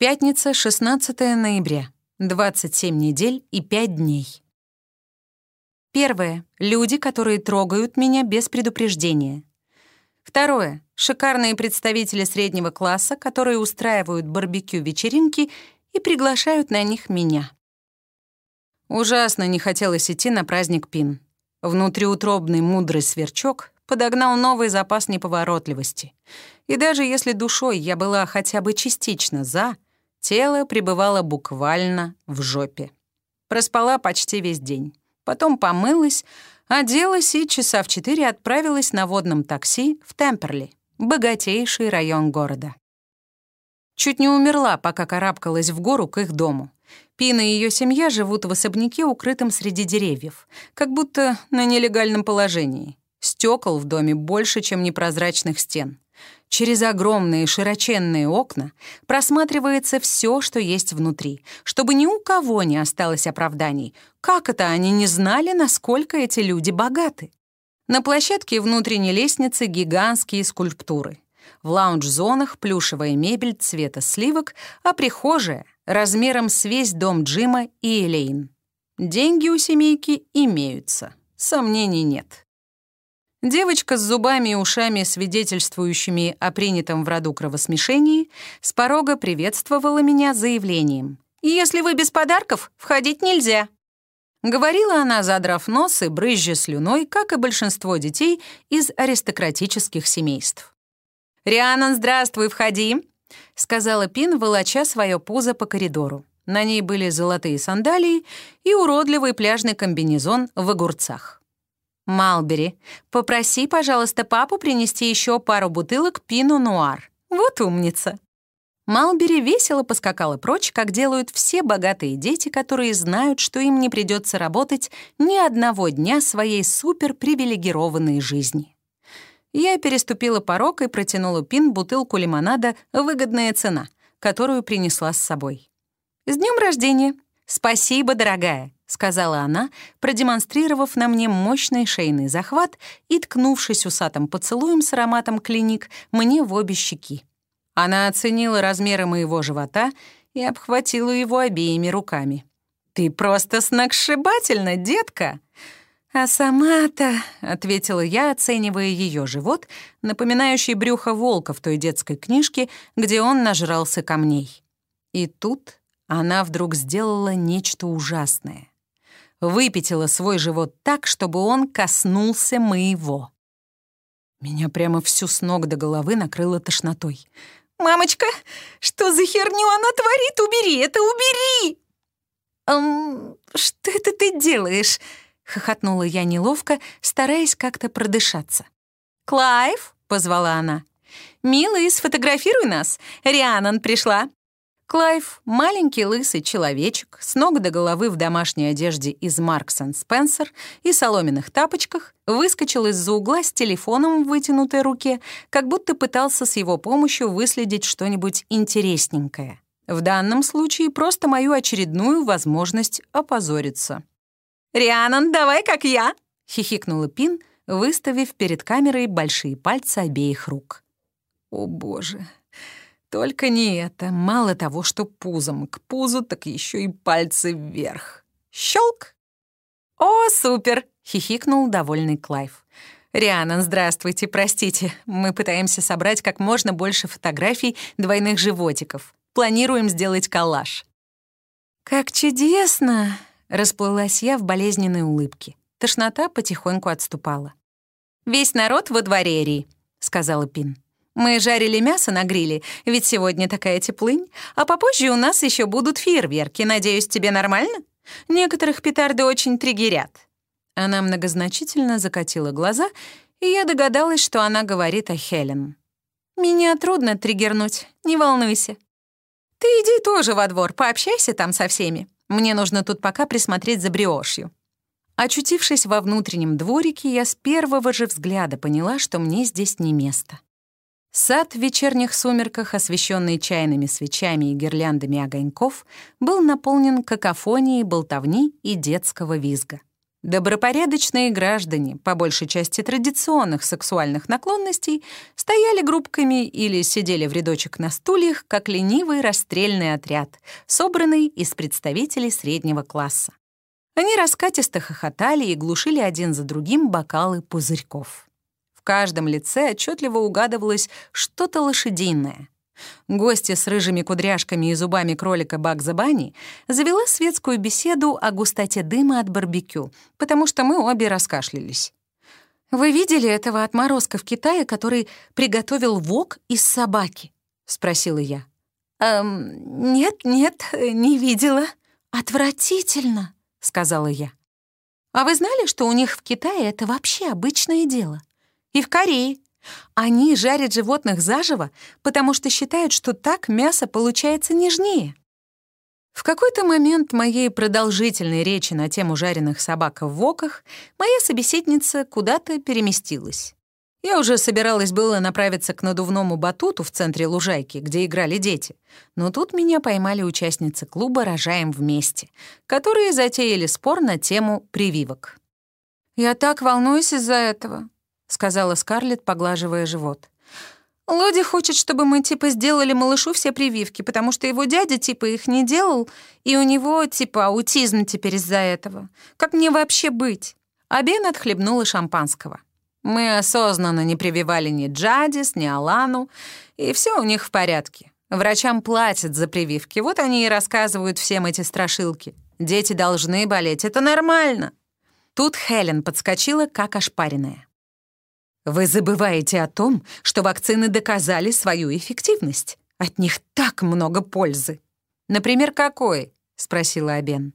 Пятница, 16 ноября. 27 недель и 5 дней. Первое. Люди, которые трогают меня без предупреждения. Второе. Шикарные представители среднего класса, которые устраивают барбекю-вечеринки и приглашают на них меня. Ужасно не хотелось идти на праздник Пин. Внутриутробный мудрый сверчок подогнал новый запас неповоротливости. И даже если душой я была хотя бы частично «за», Тело пребывало буквально в жопе. Проспала почти весь день. Потом помылась, оделась и часа в четыре отправилась на водном такси в Темперли, богатейший район города. Чуть не умерла, пока карабкалась в гору к их дому. Пина и ее семья живут в особняке, укрытом среди деревьев, как будто на нелегальном положении. Стекол в доме больше, чем непрозрачных стен. Через огромные широченные окна просматривается все, что есть внутри, чтобы ни у кого не осталось оправданий. Как это они не знали, насколько эти люди богаты? На площадке внутренней лестницы гигантские скульптуры. В лаунж-зонах плюшевая мебель цвета сливок, а прихожая — размером с весь дом Джима и Элейн. Деньги у семейки имеются, сомнений нет. Девочка с зубами и ушами, свидетельствующими о принятом в роду кровосмешении, с порога приветствовала меня заявлением. «Если вы без подарков, входить нельзя». Говорила она, задрав нос и брызжа слюной, как и большинство детей из аристократических семейств. «Рианан, здравствуй, входи», — сказала Пин, волоча свое пузо по коридору. На ней были золотые сандалии и уродливый пляжный комбинезон в огурцах. «Малбери, попроси, пожалуйста, папу принести еще пару бутылок пино-нуар. Вот умница». Малбери весело поскакала прочь, как делают все богатые дети, которые знают, что им не придется работать ни одного дня своей суперпривилегированной жизни. Я переступила порог и протянула Пин бутылку лимонада «Выгодная цена», которую принесла с собой. «С днем рождения! Спасибо, дорогая!» — сказала она, продемонстрировав на мне мощный шейный захват и ткнувшись усатым поцелуем с ароматом клиник мне в обе щеки. Она оценила размеры моего живота и обхватила его обеими руками. «Ты просто сногсшибательна, детка!» «А сама-то», — ответила я, оценивая ее живот, напоминающий брюхо волка в той детской книжке, где он нажрался камней. И тут она вдруг сделала нечто ужасное выпятила свой живот так, чтобы он коснулся моего. Меня прямо всю с ног до головы накрыло тошнотой. «Мамочка, что за херню она творит? Убери это, убери!» «Эм, что это ты делаешь?» — хохотнула я неловко, стараясь как-то продышаться. «Клайв?» — позвала она. «Милый, сфотографируй нас. Рианан пришла. Клайв, маленький лысый человечек, с ног до головы в домашней одежде из Маркс Спенсер и соломенных тапочках, выскочил из-за угла с телефоном в вытянутой руке, как будто пытался с его помощью выследить что-нибудь интересненькое. В данном случае просто мою очередную возможность опозориться. «Рианан, давай как я!» — хихикнула Пин, выставив перед камерой большие пальцы обеих рук. «О, боже!» Только не это. Мало того, что пузом к пузу, так еще и пальцы вверх. Щелк! «О, супер!» — хихикнул довольный Клайв. «Рианан, здравствуйте, простите. Мы пытаемся собрать как можно больше фотографий двойных животиков. Планируем сделать коллаж». «Как чудесно!» — расплылась я в болезненной улыбке. Тошнота потихоньку отступала. «Весь народ во дворе, Ри», — сказала Пин. Мы жарили мясо на гриле, ведь сегодня такая теплынь, а попозже у нас еще будут фейерверки. Надеюсь, тебе нормально? Некоторых петарды очень триггерят». Она многозначительно закатила глаза, и я догадалась, что она говорит о Хелен. «Меня трудно триггернуть, не волнуйся. Ты иди тоже во двор, пообщайся там со всеми. Мне нужно тут пока присмотреть за бриошью». Очутившись во внутреннем дворике, я с первого же взгляда поняла, что мне здесь не место. Сад в вечерних сумерках, освещенный чайными свечами и гирляндами огоньков, был наполнен какофонией болтовни и детского визга. Добропорядочные граждане, по большей части традиционных сексуальных наклонностей, стояли группками или сидели в рядочек на стульях, как ленивый расстрельный отряд, собранный из представителей среднего класса. Они раскатисто хохотали и глушили один за другим бокалы пузырьков. Каждом лице отчетливо угадывалось что-то лошадиное — Гостья с рыжими кудряшками и зубами кролика Багза Бани завела светскую беседу о густоте дыма от барбекю, потому что мы обе раскашлялись. «Вы видели этого отморозка в Китае, который приготовил вок из собаки?» — спросила я. «Эм, нет, нет, не видела. Отвратительно», — сказала я. «А вы знали, что у них в Китае это вообще обычное дело? И в Корее, они жарят животных заживо, потому что считают, что так мясо получается нежнее. В какой-то момент моей продолжительной речи на тему жареных собак в воках моя собеседница куда-то переместилась. Я уже собиралась было направиться к надувному батуту в центре лужайки, где играли дети, но тут меня поймали участницы клуба «Рожаем вместе», которые затеяли спор на тему прививок. «Я так волнуюсь из-за этого», — сказала Скарлетт, поглаживая живот. «Лоди хочет, чтобы мы, типа, сделали малышу все прививки, потому что его дядя, типа, их не делал, и у него, типа, аутизм теперь из-за этого. Как мне вообще быть?» А Бен отхлебнула шампанского. Мы осознанно не прививали ни Джадис, ни Алану, и все у них в порядке. Врачам платят за прививки, вот они и рассказывают всем эти страшилки. Дети должны болеть, это нормально. Тут Хелен подскочила, как ошпаренная. Вы забываете о том, что вакцины доказали свою эффективность. От них так много пользы. Например, какой? спросила Абен.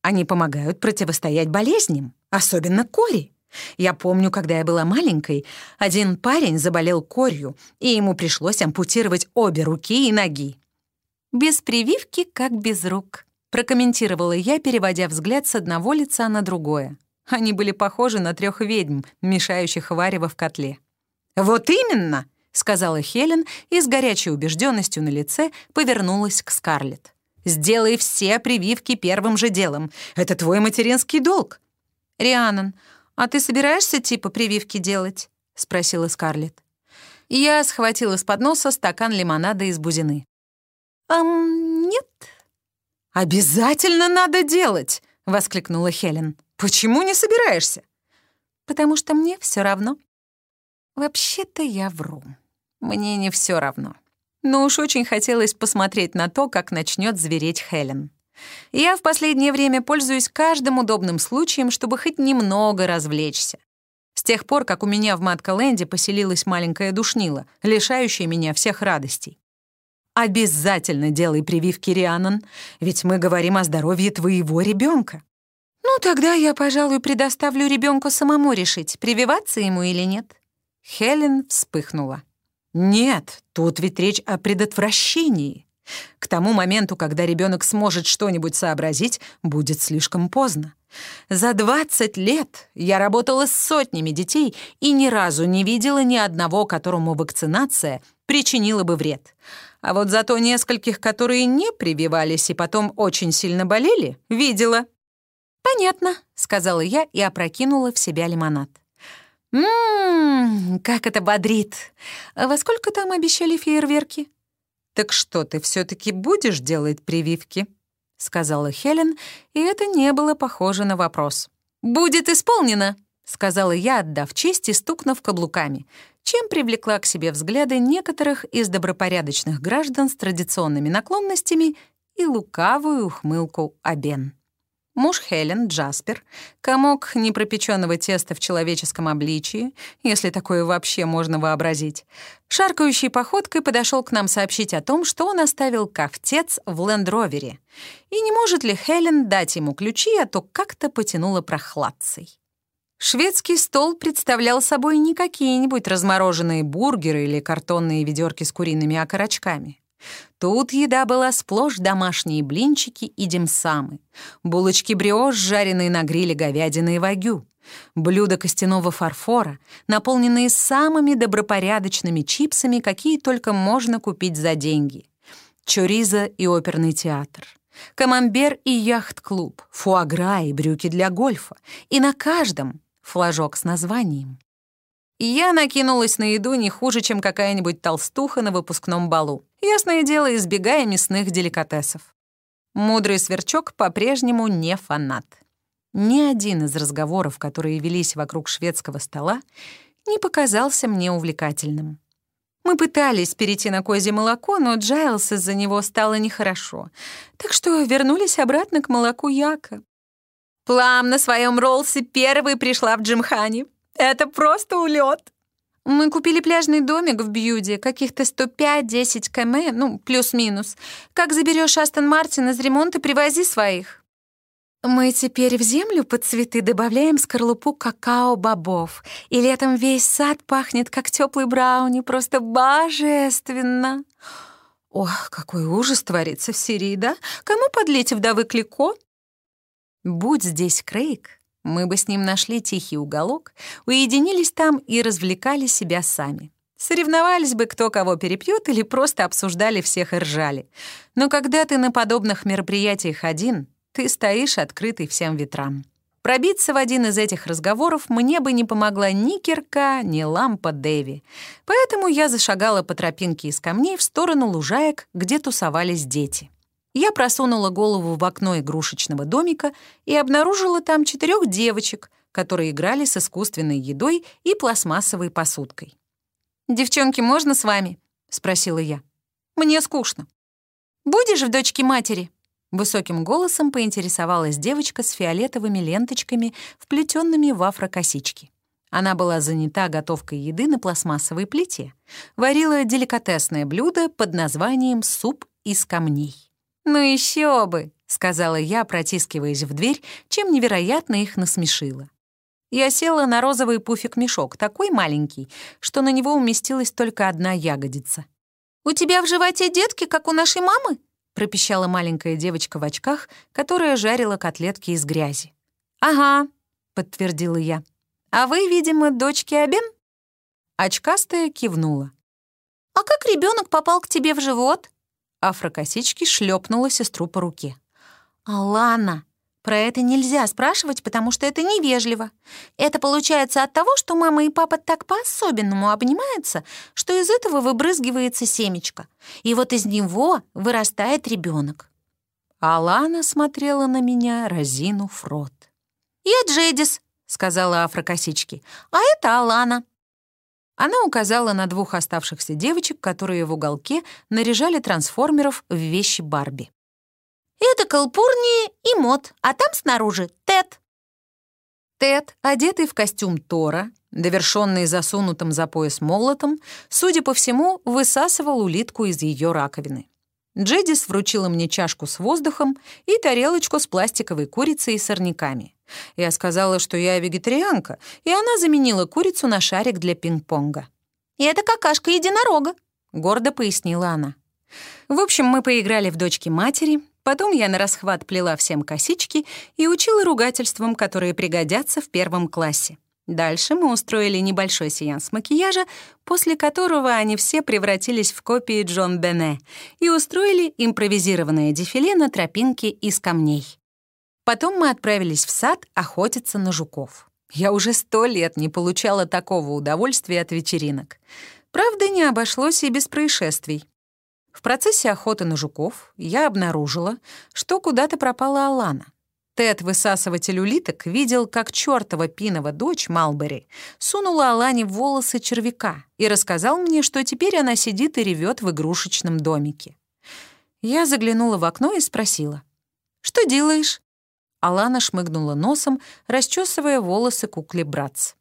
Они помогают противостоять болезням, особенно кори. Я помню, когда я была маленькой, один парень заболел корью, и ему пришлось ампутировать обе руки и ноги. «Без прививки, как без рук», — прокомментировала я, переводя взгляд с одного лица на другое. Они были похожи на трех ведьм, мешающих варево в котле. «Вот именно!» — сказала Хелен и с горячей убежденностью на лице повернулась к Скарлетт. «Сделай все прививки первым же делом. Это твой материнский долг». «Рианон, а ты собираешься типа прививки делать?» — спросила Скарлетт. Я схватила с подноса стакан лимонада из бузины. «Ам, нет». «Обязательно надо делать!» — воскликнула Хелен. «Почему не собираешься?» «Потому что мне все равно». «Вообще-то я вру. Мне не все равно. Но уж очень хотелось посмотреть на то, как начнет звереть Хелен. Я в последнее время пользуюсь каждым удобным случаем, чтобы хоть немного развлечься. С тех пор, как у меня в Маткаленде поселилась маленькая душнила, лишающая меня всех радостей. Обязательно делай прививки, Рианон, ведь мы говорим о здоровье твоего ребенка. «Ну, тогда я, пожалуй, предоставлю ребенку самому решить, прививаться ему или нет». Хелен вспыхнула. «Нет, тут ведь речь о предотвращении. К тому моменту, когда ребенок сможет что-нибудь сообразить, будет слишком поздно. За 20 лет я работала с сотнями детей и ни разу не видела ни одного, которому вакцинация причинила бы вред. А вот зато нескольких, которые не прививались и потом очень сильно болели, видела. «Понятно», — сказала я и опрокинула в себя лимонад. «Ммм, как это бодрит! Во сколько там обещали фейерверки?» «Так что, ты все таки будешь делать прививки?» — сказала Хелен, и это не было похоже на вопрос. «Будет исполнено!» — сказала я, отдав честь и стукнув каблуками, чем привлекла к себе взгляды некоторых из добропорядочных граждан с традиционными наклонностями и лукавую ухмылку Абен. Муж Хелен, Джаспер, комок непропеченного теста в человеческом обличии, если такое вообще можно вообразить, шаркающей походкой подошел к нам сообщить о том, что он оставил ковтец в лендровере. И не может ли Хелен дать ему ключи, а то как-то потянуло прохладцей. Шведский стол представлял собой не какие-нибудь размороженные бургеры или картонные ведерки с куриными окорочками. Тут еда была сплошь домашние блинчики и димсамы, булочки бриош, жареные на гриле говядины и вагю, блюда костяного фарфора, наполненные самыми добропорядочными чипсами, какие только можно купить за деньги, чориза и оперный театр, камамбер и яхт-клуб, фуагра и брюки для гольфа. И на каждом флажок с названием. Я накинулась на еду не хуже, чем какая-нибудь толстуха на выпускном балу. Ясное дело, избегая мясных деликатесов. Мудрый сверчок по-прежнему не фанат. Ни один из разговоров, которые велись вокруг шведского стола, не показался мне увлекательным. Мы пытались перейти на козье молоко, но Джайлс из-за него стало нехорошо. Так что вернулись обратно к молоку Яка. Плам на своем Роллсе первой пришла в Джимхане. Это просто улет. Мы купили пляжный домик в Бьюди, каких-то 105-10 км, ну, плюс-минус. Как заберешь Астон Мартин из ремонта, привози своих. Мы теперь в землю под цветы добавляем скорлупу какао-бобов, и летом весь сад пахнет, как теплый брауни, просто божественно. Ох, какой ужас творится в Сирии, да? Кому подлить вдовы Клико? Будь здесь Крейг, мы бы с ним нашли тихий уголок, уединились там и развлекали себя сами. Соревновались бы, кто кого перепьет, или просто обсуждали всех и ржали. Но когда ты на подобных мероприятиях один, ты стоишь открытый всем ветрам. Пробиться в один из этих разговоров мне бы не помогла ни кирка, ни лампа Дэви. Поэтому я зашагала по тропинке из камней в сторону лужаек, где тусовались дети. Я просунула голову в окно игрушечного домика и обнаружила там четырех девочек, которые играли с искусственной едой и пластмассовой посудкой. «Девчонки, можно с вами?» — спросила я. «Мне скучно». «Будешь в дочке матери?» Высоким голосом поинтересовалась девочка с фиолетовыми ленточками, вплетенными в афрокосички. Она была занята готовкой еды на пластмассовой плите. Варила деликатесное блюдо под названием «суп из камней». «Ну еще бы!» — сказала я, протискиваясь в дверь, чем невероятно их насмешила. Я села на розовый пуфик-мешок, такой маленький, что на него уместилась только одна ягодица. «У тебя в животе детки, как у нашей мамы?» пропищала маленькая девочка в очках, которая жарила котлетки из грязи. «Ага», — подтвердила я. «А вы, видимо, дочки Абен?» Очкастая кивнула. «А как ребенок попал к тебе в живот?» Афрокосички шлепнула сестру по руке. «Алана, про это нельзя спрашивать, потому что это невежливо. Это получается от того, что мама и папа так по-особенному обнимаются, что из этого выбрызгивается семечко. И вот из него вырастает ребенок. Алана смотрела на меня, разинув рот. «Я Джедис», — сказала афрокосички, — «а это Алана». Она указала на двух оставшихся девочек, которые в уголке наряжали трансформеров в вещи Барби. Это Калпурни и Мот, а там снаружи Тед. Тед, одетый в костюм Тора, довершенный засунутым за пояс молотом, судя по всему, высасывал улитку из ее раковины. Джедис вручила мне чашку с воздухом и тарелочку с пластиковой курицей и сорняками. Я сказала, что я вегетарианка, и она заменила курицу на шарик для пинг-понга. «И это какашка единорога», — гордо пояснила она. В общем, мы поиграли в дочки матери, Потом я на расхват плела всем косички и учила ругательствам, которые пригодятся в первом классе. Дальше мы устроили небольшой сеанс макияжа, после которого они все превратились в копии Джон Бене и устроили импровизированное дефиле на тропинке из камней. Потом мы отправились в сад охотиться на жуков. Я уже сто лет не получала такого удовольствия от вечеринок. Правда, не обошлось и без происшествий. В процессе охоты на жуков я обнаружила, что куда-то пропала Алана. Тед, высасыватель улиток, видел, как чертова пинова дочь Малбери сунула Алане в волосы червяка и рассказал мне, что теперь она сидит и ревет в игрушечном домике. Я заглянула в окно и спросила, «Что делаешь?» Алана шмыгнула носом, расчесывая волосы кукле Братц.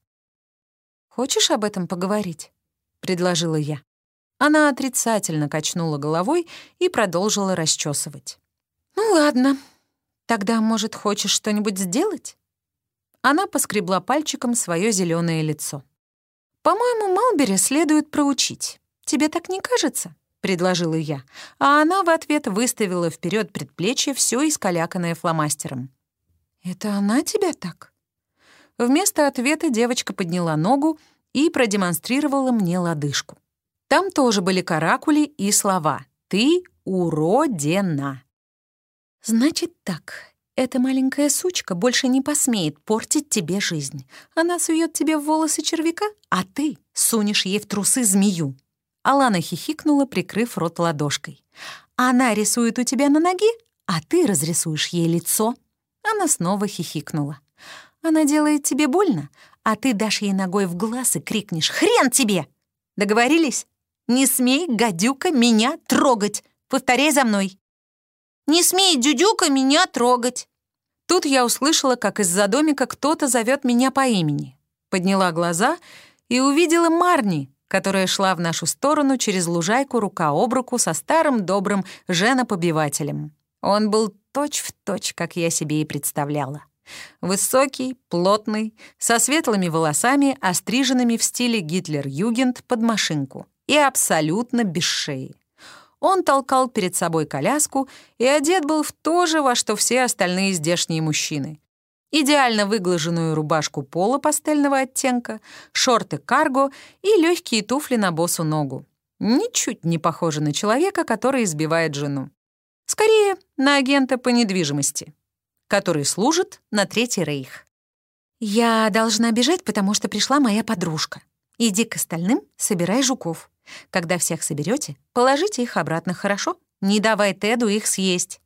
«Хочешь об этом поговорить?» — предложила я. Она отрицательно качнула головой и продолжила расчесывать. «Ну ладно, тогда, может, хочешь что-нибудь сделать?» Она поскребла пальчиком свое зеленое лицо. «По-моему, Малбери следует проучить. Тебе так не кажется?» — предложила я, а она в ответ выставила вперед предплечье, все искаляканное фломастером. «Это она тебя так?» Вместо ответа девочка подняла ногу и продемонстрировала мне лодыжку. Там тоже были каракули и слова «Ты уродена». «Значит так, эта маленькая сучка больше не посмеет портить тебе жизнь. Она сует тебе в волосы червяка, а ты сунешь ей в трусы змею». Алана хихикнула, прикрыв рот ладошкой. «Она рисует у тебя на ноге, а ты разрисуешь ей лицо». Она снова хихикнула. «Она делает тебе больно, а ты дашь ей ногой в глаз и крикнешь «Хрен тебе!» Договорились? Не смей, гадюка, меня трогать. Повторяй за мной. Не смей, дюдюка, меня трогать. Тут я услышала, как из-за домика кто-то зовет меня по имени. Подняла глаза и увидела Марни, которая шла в нашу сторону через лужайку рука об руку со старым добрым женопобивателем. Он был точь-в-точь, точь, как я себе и представляла. Высокий, плотный, со светлыми волосами, остриженными в стиле Гитлер-Югент под машинку и абсолютно без шеи. Он толкал перед собой коляску и одет был в то же, во что все остальные здешние мужчины. Идеально выглаженную рубашку пола пастельного оттенка, шорты карго и легкие туфли на босу ногу. Ничуть не похоже на человека, который избивает жену. Скорее, на агента по недвижимости который служит на Третий Рейх. «Я должна бежать, потому что пришла моя подружка. Иди к остальным, собирай жуков. Когда всех соберете, положите их обратно, хорошо? Не давай Теду их съесть».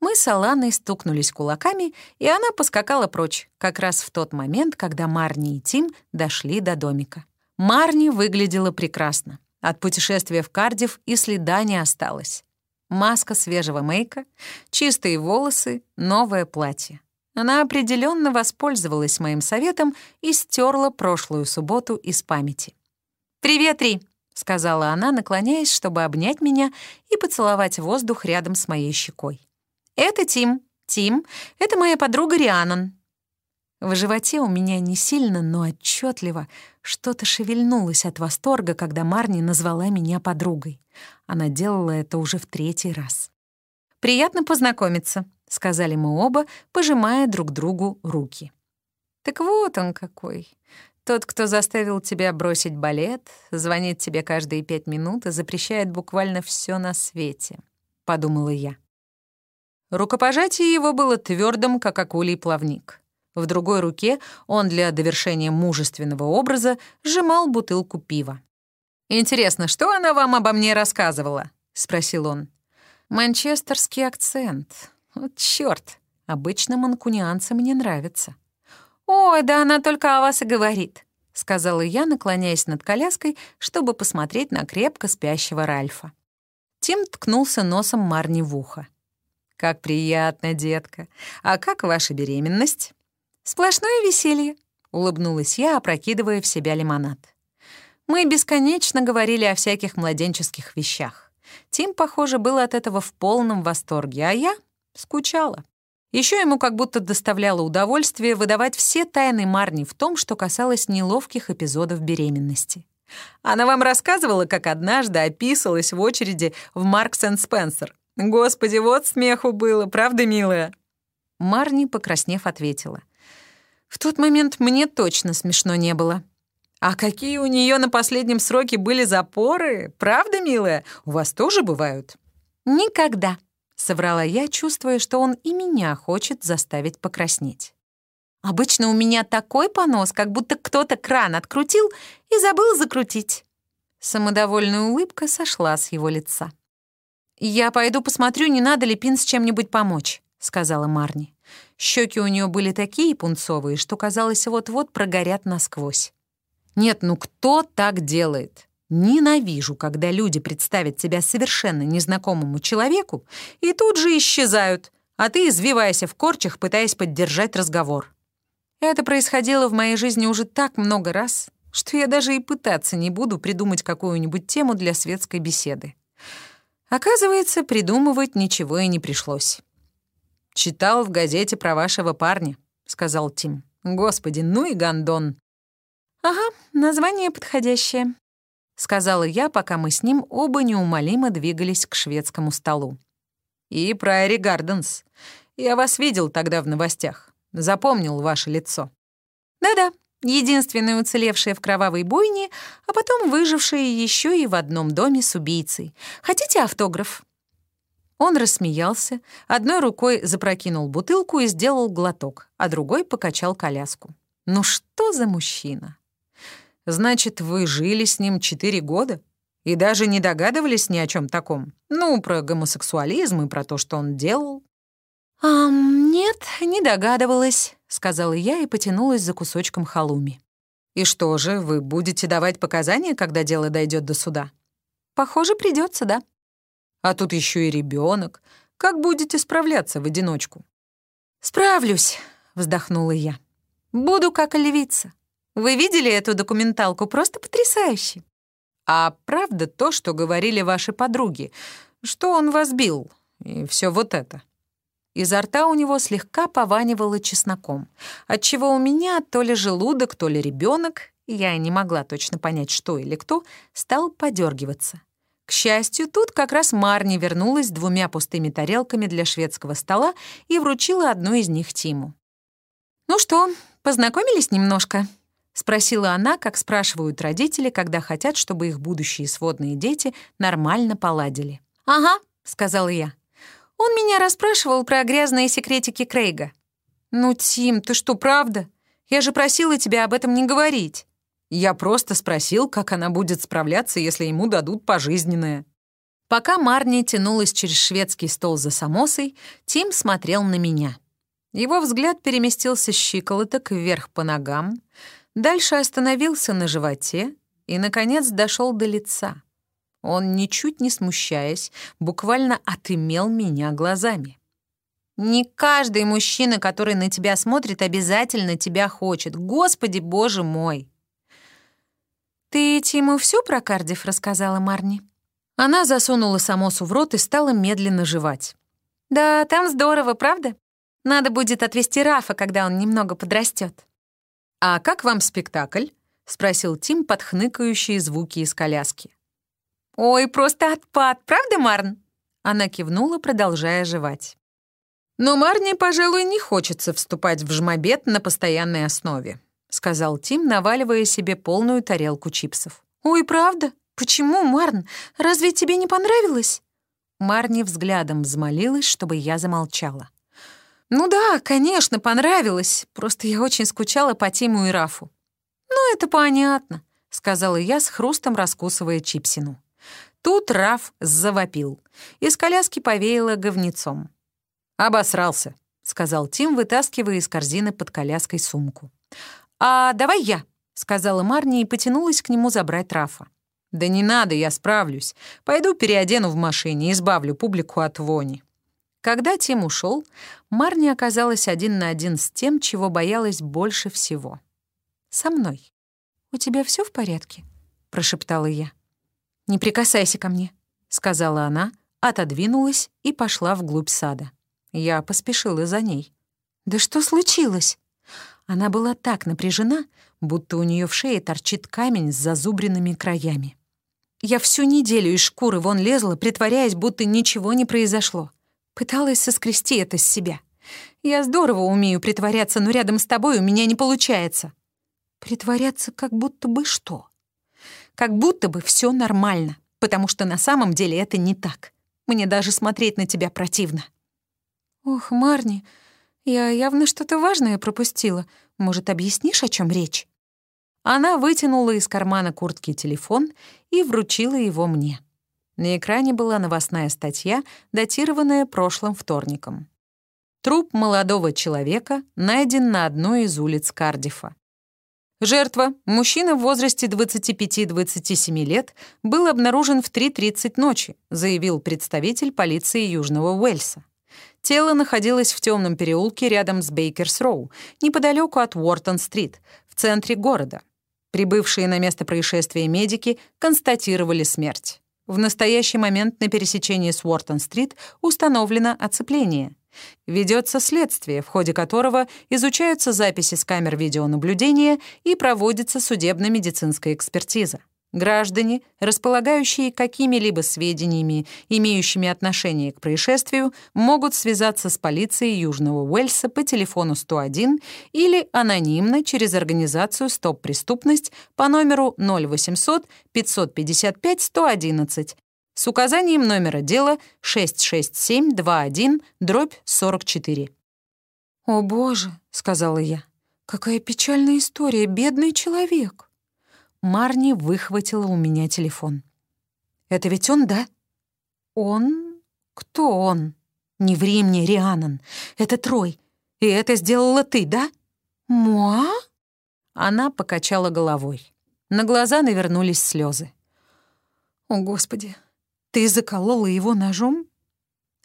Мы с Аланой стукнулись кулаками, и она поскакала прочь, как раз в тот момент, когда Марни и Тим дошли до домика. Марни выглядела прекрасно. От путешествия в Кардив и следа не осталось маска свежего мейка, чистые волосы, новое платье. Она определенно воспользовалась моим советом и стерла прошлую субботу из памяти. «Привет, Ри!» — сказала она, наклоняясь, чтобы обнять меня и поцеловать воздух рядом с моей щекой. «Это Тим. Тим — это моя подруга Рианон. В животе у меня не сильно, но отчетливо что-то шевельнулось от восторга, когда Марни назвала меня подругой. Она делала это уже в третий раз. «Приятно познакомиться», — сказали мы оба, пожимая друг другу руки. «Так вот он какой. Тот, кто заставил тебя бросить балет, звонит тебе каждые пять минут и запрещает буквально все на свете», — подумала я. Рукопожатие его было твердым, как акулий плавник. В другой руке он для довершения мужественного образа сжимал бутылку пива. «Интересно, что она вам обо мне рассказывала?» — спросил он. «Манчестерский акцент. Вот чёрт, обычно манкунианцы мне нравятся». «Ой, да она только о вас и говорит», — сказала я, наклоняясь над коляской, чтобы посмотреть на крепко спящего Ральфа. Тим ткнулся носом Марни в ухо. «Как приятно, детка. А как ваша беременность?» «Сплошное веселье», — улыбнулась я, опрокидывая в себя лимонад. Мы бесконечно говорили о всяких младенческих вещах. Тим, похоже, был от этого в полном восторге, а я скучала. Еще ему как будто доставляло удовольствие выдавать все тайны Марни в том, что касалось неловких эпизодов беременности. Она вам рассказывала, как однажды описывалась в очереди в Маркс энд Спенсер. Господи, вот смеху было, правда, милая? Марни, покраснев, ответила. В тот момент мне точно смешно не было. А какие у нее на последнем сроке были запоры, правда, милая? У вас тоже бывают? Никогда, соврала я, чувствуя, что он и меня хочет заставить покраснеть. Обычно у меня такой понос, как будто кто-то кран открутил и забыл закрутить. Самодовольная улыбка сошла с его лица. «Я пойду посмотрю, не надо ли Пин с чем-нибудь помочь», — сказала Марни. Щеки у нее были такие пунцовые, что, казалось, вот-вот прогорят насквозь. Нет, ну кто так делает? Ненавижу, когда люди представят тебя совершенно незнакомому человеку и тут же исчезают, а ты извивайся в корчах, пытаясь поддержать разговор. Это происходило в моей жизни уже так много раз, что я даже и пытаться не буду придумать какую-нибудь тему для светской беседы. Оказывается, придумывать ничего и не пришлось. «Читал в газете про вашего парня», — сказал Тим. «Господи, ну и гондон». «Ага, название подходящее», — сказала я, пока мы с ним оба неумолимо двигались к шведскому столу. «И про Эри Гарденс. Я вас видел тогда в новостях. Запомнил ваше лицо». «Да-да, единственное уцелевшее в кровавой бойне, а потом выжившее еще и в одном доме с убийцей. Хотите автограф?» Он рассмеялся, одной рукой запрокинул бутылку и сделал глоток, а другой покачал коляску. «Ну что за мужчина?» «Значит, вы жили с ним четыре года?» И даже не догадывались ни о чем таком? Ну, про гомосексуализм и про то, что он делал?» «А, нет, не догадывалась», — сказала я и потянулась за кусочком халуми. «И что же, вы будете давать показания, когда дело дойдет до суда?» «Похоже, придется, да». «А тут еще и ребенок. Как будете справляться в одиночку?» «Справлюсь», — вздохнула я. «Буду как львица. Вы видели эту документалку? Просто потрясающе. А правда то, что говорили ваши подруги, что он вас бил и все вот это?» Изо рта у него слегка пованивало чесноком, отчего у меня то ли желудок, то ли ребенок, я не могла точно понять, что или кто, стал подергиваться. К счастью, тут как раз Марни вернулась с двумя пустыми тарелками для шведского стола и вручила одну из них Тиму. «Ну что, познакомились немножко?» — спросила она, как спрашивают родители, когда хотят, чтобы их будущие сводные дети нормально поладили. «Ага», — сказала я. Он меня расспрашивал про грязные секретики Крейга. «Ну, Тим, ты что, правда? Я же просила тебя об этом не говорить». Я просто спросил, как она будет справляться, если ему дадут пожизненное. Пока Марни тянулась через шведский стол за самосой, Тим смотрел на меня. Его взгляд переместился с щиколоток вверх по ногам, дальше остановился на животе и, наконец, дошел до лица. Он, ничуть не смущаясь, буквально отымел меня глазами. «Не каждый мужчина, который на тебя смотрит, обязательно тебя хочет. Господи, боже мой!» «Ты Тиму всю про Кардив рассказала Марни?» Она засунула самосу в рот и стала медленно жевать. «Да, там здорово, правда? Надо будет отвезти Рафа, когда он немного подрастет. «А как вам спектакль?» — спросил Тим под хныкающие звуки из коляски. «Ой, просто отпад, правда, Марн?» Она кивнула, продолжая жевать. «Но Марне, пожалуй, не хочется вступать в жмобет на постоянной основе», — сказал Тим, наваливая себе полную тарелку чипсов. «Ой, правда? Почему, Марн? Разве тебе не понравилось?» Марни взглядом взмолилась, чтобы я замолчала. «Ну да, конечно, понравилось. Просто я очень скучала по Тиму и Рафу». «Ну, это понятно», — сказала я с хрустом, раскусывая чипсину. Тут Раф завопил. Из коляски повеяло говнецом. «Обосрался», — сказал Тим, вытаскивая из корзины под коляской сумку. «А давай я», — сказала Марни и потянулась к нему забрать Рафа. «Да не надо, я справлюсь. Пойду переодену в машине, избавлю публику от вони». Когда Тим ушел, Марни оказалась один на один с тем, чего боялась больше всего. Со мной. «У тебя все в порядке?» — прошептала я. «Не прикасайся ко мне», — сказала она, отодвинулась и пошла вглубь сада. Я поспешила за ней. «Да что случилось?» Она была так напряжена, будто у нее в шее торчит камень с зазубренными краями. Я всю неделю из шкуры вон лезла, притворяясь, будто ничего не произошло. Пыталась соскрести это с себя. Я здорово умею притворяться, но рядом с тобой у меня не получается. Притворяться как будто бы что? как будто бы все нормально, потому что на самом деле это не так. Мне даже смотреть на тебя противно». «Ох, Марни, я явно что-то важное пропустила. Может, объяснишь, о чем речь?» Она вытянула из кармана куртки телефон и вручила его мне. На экране была новостная статья, датированная прошлым вторником. Труп молодого человека найден на одной из улиц Кардифа. Жертва, мужчина в возрасте 25-27 лет, был обнаружен в 3.30 ночи, заявил представитель полиции Южного Уэльса. Тело находилось в темном переулке рядом с Бейкерс-Роу, неподалеку от Уортон-стрит, в центре города. Прибывшие на место происшествия медики констатировали смерть. В настоящий момент на пересечении с Уортон-стрит установлено оцепление. Ведется следствие, в ходе которого изучаются записи с камер видеонаблюдения и проводится судебно-медицинская экспертиза. Граждане, располагающие какими-либо сведениями, имеющими отношение к происшествию, могут связаться с полицией Южного Уэльса по телефону 101 или анонимно через организацию «Стоп преступность» по номеру 0800 555 111 с указанием номера дела 66721 дробь 44. «О, Боже!» — сказала я. «Какая печальная история, бедный человек!» Марни выхватила у меня телефон. «Это ведь он, да?» «Он? Кто он?» «Не ври мне, Рианон. Это Трой. И это сделала ты, да?» «Муа?» Она покачала головой. На глаза навернулись слезы. «О, Господи, ты заколола его ножом?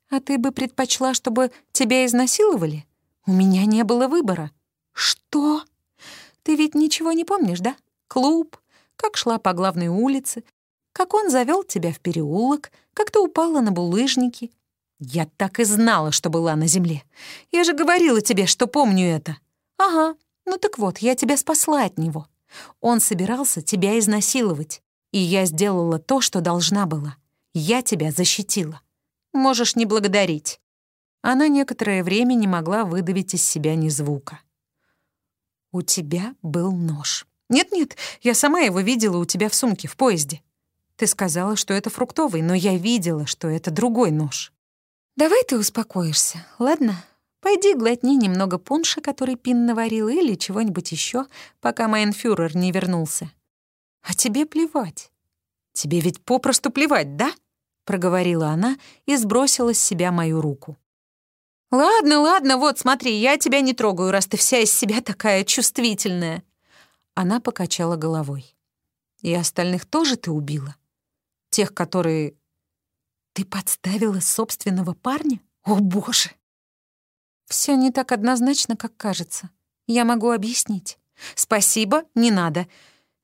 А ты бы предпочла, чтобы тебя изнасиловали? У меня не было выбора. Что? Ты ведь ничего не помнишь, да? Клуб, как шла по главной улице, как он завел тебя в переулок, как ты упала на булыжники. Я так и знала, что была на земле. Я же говорила тебе, что помню это. Ага, ну так вот, я тебя спасла от него. Он собирался тебя изнасиловать, и я сделала то, что должна была. Я тебя защитила. Можешь не благодарить». Она некоторое время не могла выдавить из себя ни звука. «У тебя был нож. Нет-нет, я сама его видела у тебя в сумке, в поезде. Ты сказала, что это фруктовый, но я видела, что это другой нож. Давай ты успокоишься, ладно? Пойди глотни немного пунша, который Пин наварил, или чего-нибудь еще, пока Майнфюрер не вернулся. А тебе плевать. Тебе ведь попросту плевать, да? Проговорила она и сбросила с себя мою руку. «Ладно, ладно, вот смотри, я тебя не трогаю, раз ты вся из себя такая чувствительная». Она покачала головой. «И остальных тоже ты убила? Тех, которые...» «Ты подставила собственного парня? О, боже!» Все не так однозначно, как кажется. Я могу объяснить. Спасибо, не надо.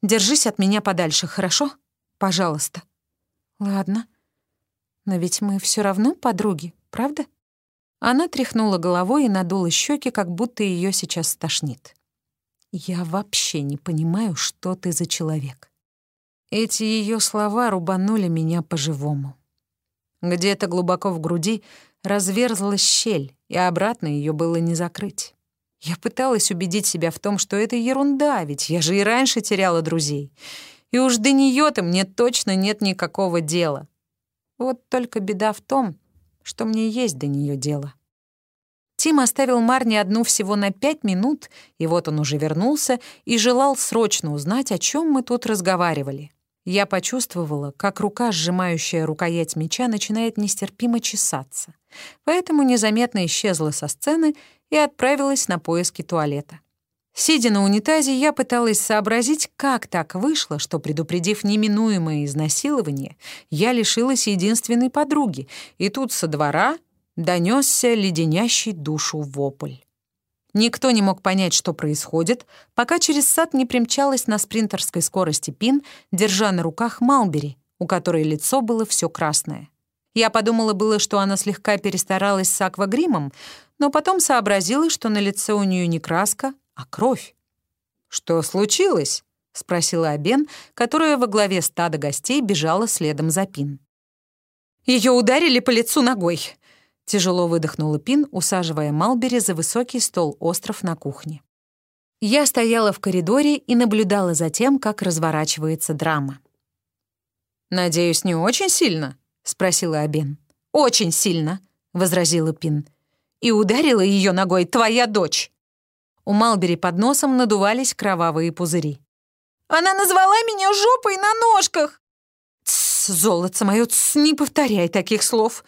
Держись от меня подальше, хорошо? Пожалуйста. Ладно. Но ведь мы все равно подруги, правда? Она тряхнула головой и надула щеки, как будто ее сейчас стошнит. Я вообще не понимаю, что ты за человек. Эти ее слова рубанули меня по-живому. Где-то глубоко в груди разверзлась щель, и обратно ее было не закрыть. Я пыталась убедить себя в том, что это ерунда, ведь я же и раньше теряла друзей. И уж до нее то мне точно нет никакого дела. Вот только беда в том, что мне есть до нее дело. Тим оставил Марни одну всего на пять минут, и вот он уже вернулся и желал срочно узнать, о чем мы тут разговаривали. Я почувствовала, как рука, сжимающая рукоять меча, начинает нестерпимо чесаться. Поэтому незаметно исчезла со сцены и отправилась на поиски туалета. Сидя на унитазе, я пыталась сообразить, как так вышло, что, предупредив неминуемое изнасилование, я лишилась единственной подруги, и тут со двора донесся леденящий душу вопль. Никто не мог понять, что происходит, пока через сад не примчалась на спринтерской скорости Пин, держа на руках Малбери, у которой лицо было все красное. Я подумала было, что она слегка перестаралась с аквагримом, но потом сообразила, что на лице у нее не краска, а кровь. «Что случилось?» — спросила Абен, которая во главе стада гостей бежала следом за Пин. Ее ударили по лицу ногой. Тяжело выдохнула Пин, усаживая Малбери за высокий стол-остров на кухне. Я стояла в коридоре и наблюдала за тем, как разворачивается драма. «Надеюсь, не очень сильно?» — спросила Абен. «Очень сильно», — возразила Пин. «И ударила ее ногой твоя дочь». У Малбери под носом надувались кровавые пузыри. «Она назвала меня жопой на ножках!» «Тсс, золотце мое, тсс, не повторяй таких слов!»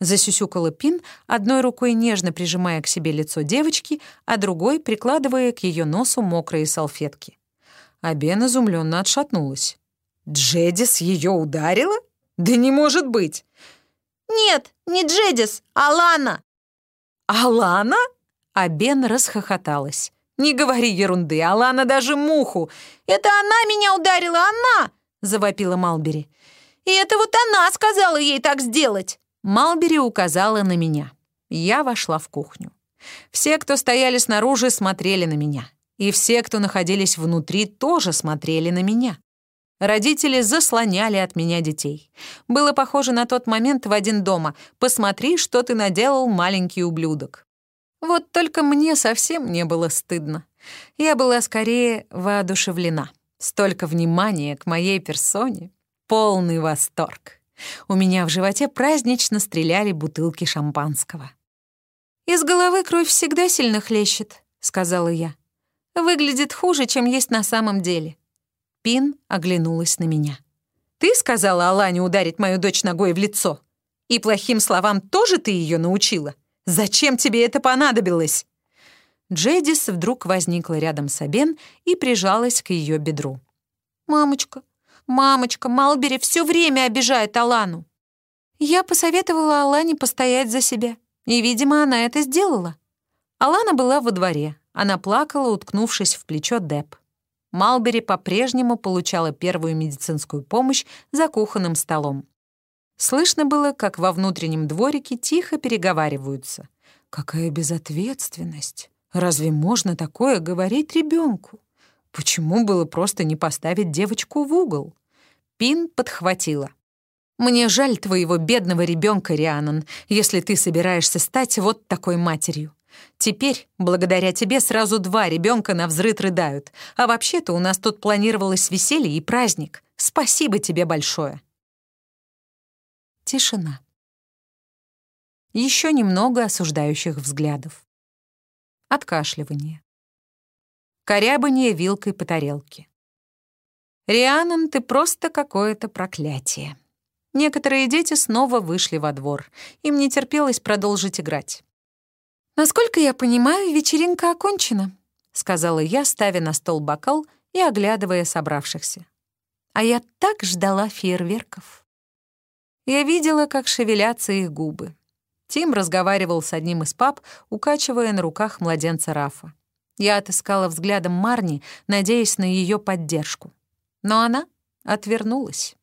Засюсюкала Пин, одной рукой нежно прижимая к себе лицо девочки, а другой прикладывая к ее носу мокрые салфетки. А Бен изумленно отшатнулась. «Джедис ее ударила? Да не может быть!» «Нет, не Джедис, а Лана!» «Алана?» А Бен расхохоталась. «Не говори ерунды, Алана даже муху!» «Это она меня ударила, она!» — завопила Малбери. «И это вот она сказала ей так сделать!» Малбери указала на меня. Я вошла в кухню. Все, кто стояли снаружи, смотрели на меня. И все, кто находились внутри, тоже смотрели на меня. Родители заслоняли от меня детей. Было похоже на тот момент в один дома. «Посмотри, что ты наделал, маленький ублюдок». Вот только мне совсем не было стыдно. Я была скорее воодушевлена. Столько внимания к моей персоне. Полный восторг. У меня в животе празднично стреляли бутылки шампанского. «Из головы кровь всегда сильно хлещет», — сказала я. «Выглядит хуже, чем есть на самом деле». Пин оглянулась на меня. «Ты сказала Алане ударить мою дочь ногой в лицо? И плохим словам тоже ты ее научила? Зачем тебе это понадобилось?» Джедис вдруг возникла рядом с Абен и прижалась к ее бедру. «Мамочка, мамочка, Малбери все время обижает Алану». Я посоветовала Алане постоять за себя, и, видимо, она это сделала. Алана была во дворе. Она плакала, уткнувшись в плечо Деп. Малбери по-прежнему получала первую медицинскую помощь за кухонным столом. Слышно было, как во внутреннем дворике тихо переговариваются. «Какая безответственность! Разве можно такое говорить ребенку? Почему было просто не поставить девочку в угол?» Пин подхватила. «Мне жаль твоего бедного ребенка, Рианон, если ты собираешься стать вот такой матерью. Теперь, благодаря тебе, сразу два ребенка на взрыд рыдают. А вообще-то у нас тут планировалось веселье и праздник. Спасибо тебе большое». Тишина. Еще немного осуждающих взглядов. Откашливание. Корябание вилкой по тарелке. «Рианон, ты просто какое-то проклятие». Некоторые дети снова вышли во двор. Им не терпелось продолжить играть. «Насколько я понимаю, вечеринка окончена», — сказала я, ставя на стол бокал и оглядывая собравшихся. А я так ждала фейерверков. Я видела, как шевелятся их губы. Тим разговаривал с одним из пап, укачивая на руках младенца Рафа. Я отыскала взглядом Марни, надеясь на ее поддержку. Но она отвернулась.